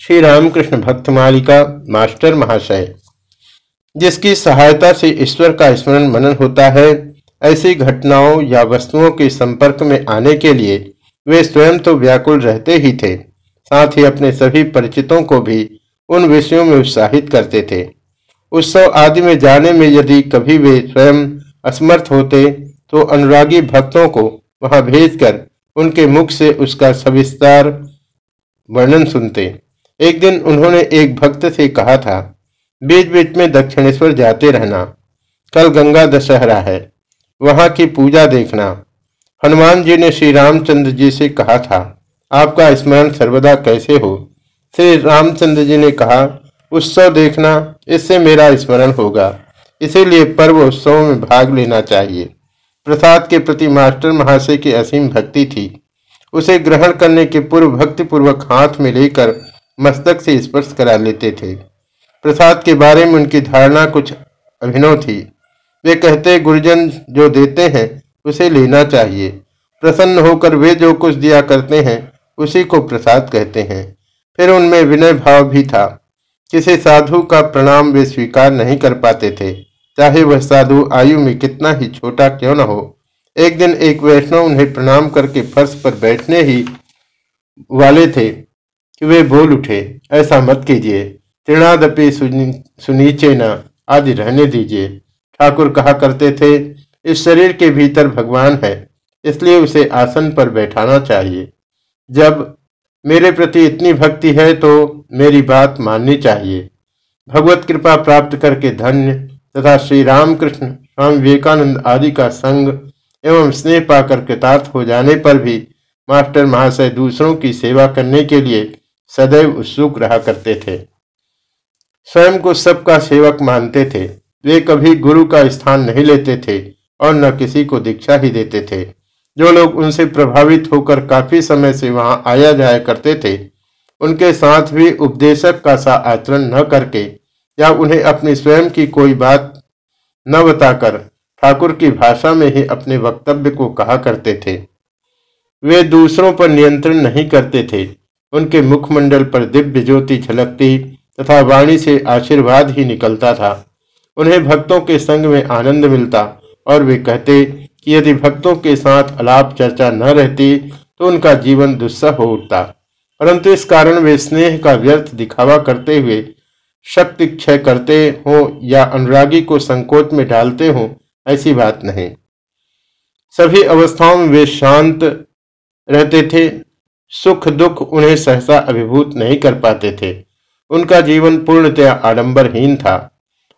श्री रामकृष्ण भक्त मालिका, मास्टर महाशय, जिसकी सहायता से ईश्वर का स्मरण मनन होता है, ऐसी घटनाओं या वस्तुओं के संपर्क में आने के लिए वे स्वयं तो व्याकुल रहते ही थे, साथ ही अपने सभी परिचितों को भी उन विषयों में उत्साहित करते थे। उत्सव आदि में जाने में यदि कभी वे स्वयं असमर्थ होते तो अनुरागी भक्तों को वहाँ भेजकर उनके मुख से उसका सविस्तार वर्णन सुनते। एक दिन उन्होंने एक भक्त से कहा था बीच बीच में दक्षिणेश्वर जाते रहना। कल गंगा दशहरा है। वहाँ की पूजा देखना। हनुमान जी ने श्री रामचंद्र जी से कहा था, आपका स्मरण सर्वदा कैसे हो? श्री रामचंद्र जी ने कहा, उत्सव देखना, इससे मेरा स्मरण होगा। इसीलिए पर्व उत्सव में भाग लेना चाहिए। प्रसाद के प्रति मास्टर महाशय की असीम भक्ति थी। उसे ग्रहण करने के पूर्व भक्ति पूर्वक हाथ में लेकर मस्तक से स्पर्श करा लेते थे। प्रसाद के बारे में उनकी धारणा कुछ अभिनव थी। वे कहते, गुरुजन, जो देते हैं, उसे लेना चाहिए। प्रसन्न होकर वे जो कुछ दिया करते हैं, उसी को प्रसाद कहते हैं। फिर उनमें विनय भाव भी था। किसी साधु का प्रणाम वे स्वीकार नहीं कर पाते थे। चाहे वह साधु आयु में कितना ही छोटा क्यों न हो, एक दिन एक वैष्णव उन्हें प्रणाम करके फर्श पर बैठने ही वाले थे। कि वे बोल उठे, ऐसा मत कीजिए। तृणादपि सुनीचे न, आदि रहने दीजिए। ठाकुर कहा करते थे, इस शरीर के भीतर भगवान है, इसलिए उसे आसन पर बैठाना चाहिए। जब मेरे प्रति इतनी भक्ति है तो मेरी बात माननी चाहिए। भगवत कृपा प्राप्त करके धन्य तथा श्री रामकृष्ण स्वामी विवेकानंद आदि का संग एवं स्नेह पाकर कृतार्थ हो जाने पर भी मास्टर महाशय दूसरों की सेवा करने के लिए सदैव उत्सुक रहा करते थे। स्वयं को सबका सेवक मानते थे। वे कभी गुरु का स्थान नहीं लेते थे और न किसी को दीक्षा ही देते थे। जो लोग उनसे प्रभावित होकर काफ़ी समय से वहाँ आया जाया करते थे, उनके साथ भी उपदेशक का सा आचरण न करके या उन्हें अपनी स्वयं की कोई बात न बताकर ठाकुर की भाषा में ही अपने वक्तव्य को कहा करते थे। वे दूसरों पर नियंत्रण नहीं करते थे। उनके मुखमंडल पर दिव्य ज्योति झलकती तथा वाणी से आशीर्वाद ही निकलता था। उन्हें भक्तों के संग में आनंद मिलता और वे कहते कि यदि भक्तों के साथ अलाप चर्चा न रहती तो उनका जीवन दुस्सह हो उठता। परंतु इस कारण वे स्नेह का व्यर्थ दिखावा करते हुए शक्ति क्षय करते हो या अनुरागी को संकोच में डालते हो, ऐसी बात नहीं। सभी अवस्थाओं में वे शांत रहते थे सुख दुख उन्हें सहसा अभिभूत नहीं कर पाते थे। उनका जीवन पूर्णतया आडंबरहीन था।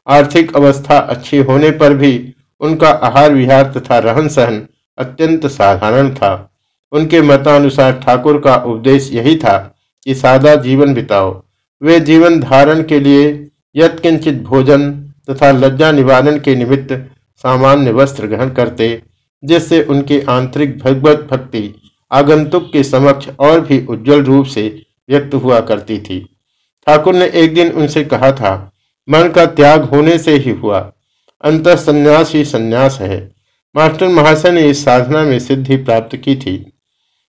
आर्थिक अवस्था अच्छी होने पर भी उनका आहार विहार तथा रहन सहन अत्यंत साधारण था। उनके मतानुसार ठाकुर का उपदेश यही था कि सादा जीवन बिताओ। वे जीवन धारण के लिए यत्किंचित भोजन तथा लज्जा निवारण के निमित्त सामान्य वस्त्र ग्रहण करते, जिससे उनकी आंतरिक भगवत भक्ति आगंतुक के समक्ष और भी उज्जवल रूप से व्यक्त हुआ करती थी। ठाकुर ने एक दिन उनसे कहा था, मन का त्याग होने से ही हुआ। अंत संन्यास ही संन्यास है। मास्टर महाशय ने इस साधना में सिद्धि प्राप्त की थी।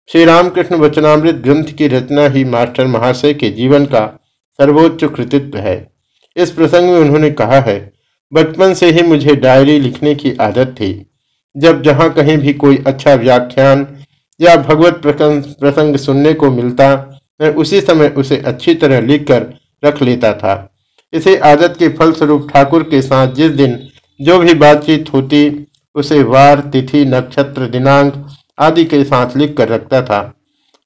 श्री रामकृष्ण वचनामृत ग्रंथ की रचना ही मास्टर महाशय के जीवन का सर्वोच्च कृतित्व है। इस प्रसंग में उन्होंने कहा है, बचपन से ही मुझे डायरी लिखने की आदत थी। जब जहाँ कहीं भी कोई अच्छा व्याख्यान या भगवत प्रसंग सुनने को मिलता, मैं उसी समय उसे अच्छी तरह लिखकर रख लेता था। इसी आदत के फलस्वरूप ठाकुर के साथ जिस दिन जो भी बातचीत होती, उसे वार, तिथि, नक्षत्र, दिनांक आदि के साथ लिख कर रखता था।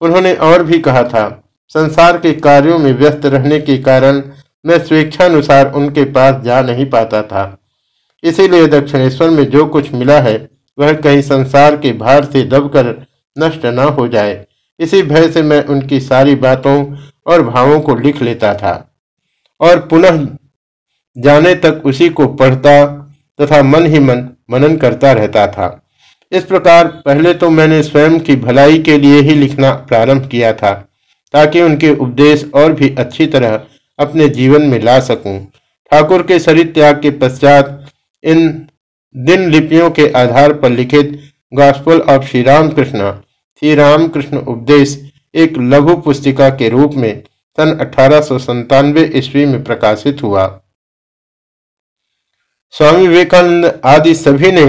उन्होंने और भी कहा था, संसार के कार्यों में व्यस्त रहने के कारण मैं स्वेच्छानुसार उनके पास जा नहीं पाता था। इसीलिए दक्षिणेश्वर में जो कुछ मिला है, वह कहीं संसार के भार से दबकर नष्ट न हो जाए इसी भय से मैं उनकी सारी बातों और भावों को लिख लेता था और पुनः जाने तक उसी को पढ़ता तथा मन ही मन मनन करता रहता था इस प्रकार पहले तो मैंने स्वयं की भलाई के लिए ही लिखना प्रारंभ किया था, ताकि उनके उपदेश और भी अच्छी तरह अपने जीवन में ला सकूँ। ठाकुर के शरीर त्याग के पश्चात इन दिन लिपियों के आधार पर लिखित गॉस्पल ऑफ़ श्री राम रामकृष्ण श्री रामकृष्ण उपदेश एक लघु पुस्तिका के रूप में सन अठारह ईस्वी में प्रकाशित हुआ। स्वामी विवेकानंद आदि सभी ने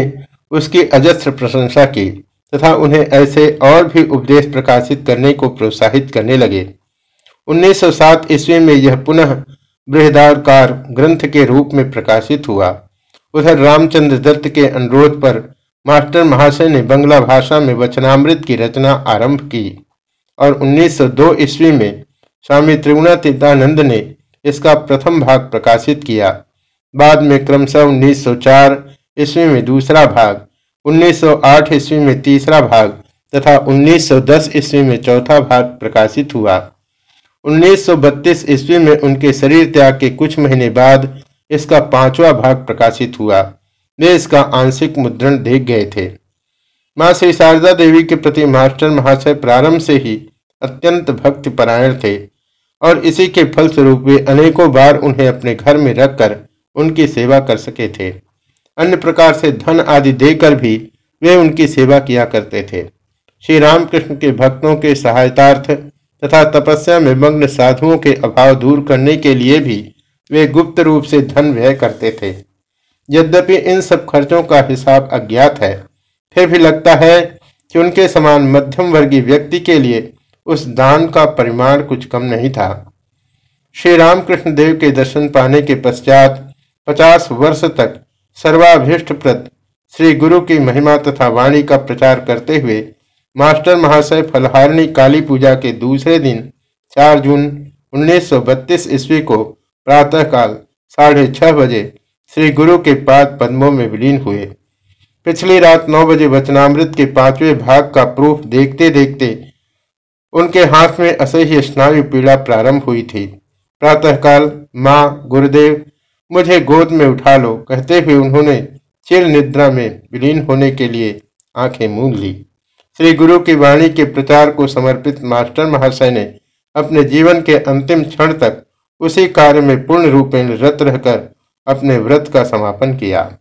उसकी अजस्त्र प्रशंसा की तथा उन्हें ऐसे और भी उपदेश प्रकाशित करने को प्रोत्साहित करने लगे। 1907 ईस्वी में यह पुनः बृहदाकार ग्रंथ के रूप में प्रकाशित हुआ। उधर रामचंद्र दत्त के अनुरोध पर मास्टर महाशय ने बंगला भाषा में वचनामृत की रचना आरंभ की और 1902 ईस्वी में स्वामी त्रिगुणातीतानंद ने इसका प्रथम भाग प्रकाशित किया। बाद में क्रमशः 1904 ईस्वी में दूसरा भाग 1908 ईस्वी में तीसरा भाग तथा 1910 ईस्वी में चौथा भाग प्रकाशित हुआ। 1932 ईस्वी में उनके शरीर त्याग के कुछ महीने बाद इसका पांचवा भाग प्रकाशित हुआ। वे इसका आंशिक मुद्रण देख गए थे। माँ श्री शारदा देवी के प्रति मास्टर महाशय प्रारंभ से ही अत्यंत भक्ति परायण थे और इसी के फलस्वरूप वे अनेकों बार उन्हें अपने घर में रखकर उनकी सेवा कर सके थे। अन्य प्रकार से धन आदि देकर भी वे उनकी सेवा किया करते थे। श्री रामकृष्ण के भक्तों के सहायतार्थ तथा तपस्या में मग्न साधुओं के अभाव दूर करने के लिए भी वे गुप्त रूप से धन व्यय करते थे। यद्यपि इन सब खर्चों का हिसाब अज्ञात है। फिर भी लगता है कि उनके समान मध्यम वर्गीय व्यक्ति के लिए उस दान का परिमाण कुछ कम नहीं था। श्री रामकृष्ण देव के दर्शन पाने के पश्चात पचास वर्ष तक सर्वाभीष्टप्रद श्री गुरु की महिमा तथा वाणी का प्रचार करते हुए मास्टर महाशय फलहारिणी काली पूजा के दूसरे दिन 4 जून 1932 ईस्वी को प्रातःकाल साढ़े छह बजे श्री गुरु के पाद पद्मों में विलीन हुए। पिछली रात नौ बजे वचनामृत के पाँचवें भाग का प्रूफ देखते देखते उनके हाथ में असह्य स्नायु पीड़ा प्रारंभ हुई थी। प्रातःकाल, माँ, गुरुदेव, मुझे गोद में उठा लो, कहते हुए उन्होंने चिर निद्रा में विलीन होने के लिए आँखें मूंद ली। श्री गुरु की वाणी के प्रचार को समर्पित मास्टर महाशय ने अपने जीवन के अंतिम क्षण तक उसी कार्य में पूर्ण रूपेण रत रहकर अपने व्रत का समापन किया।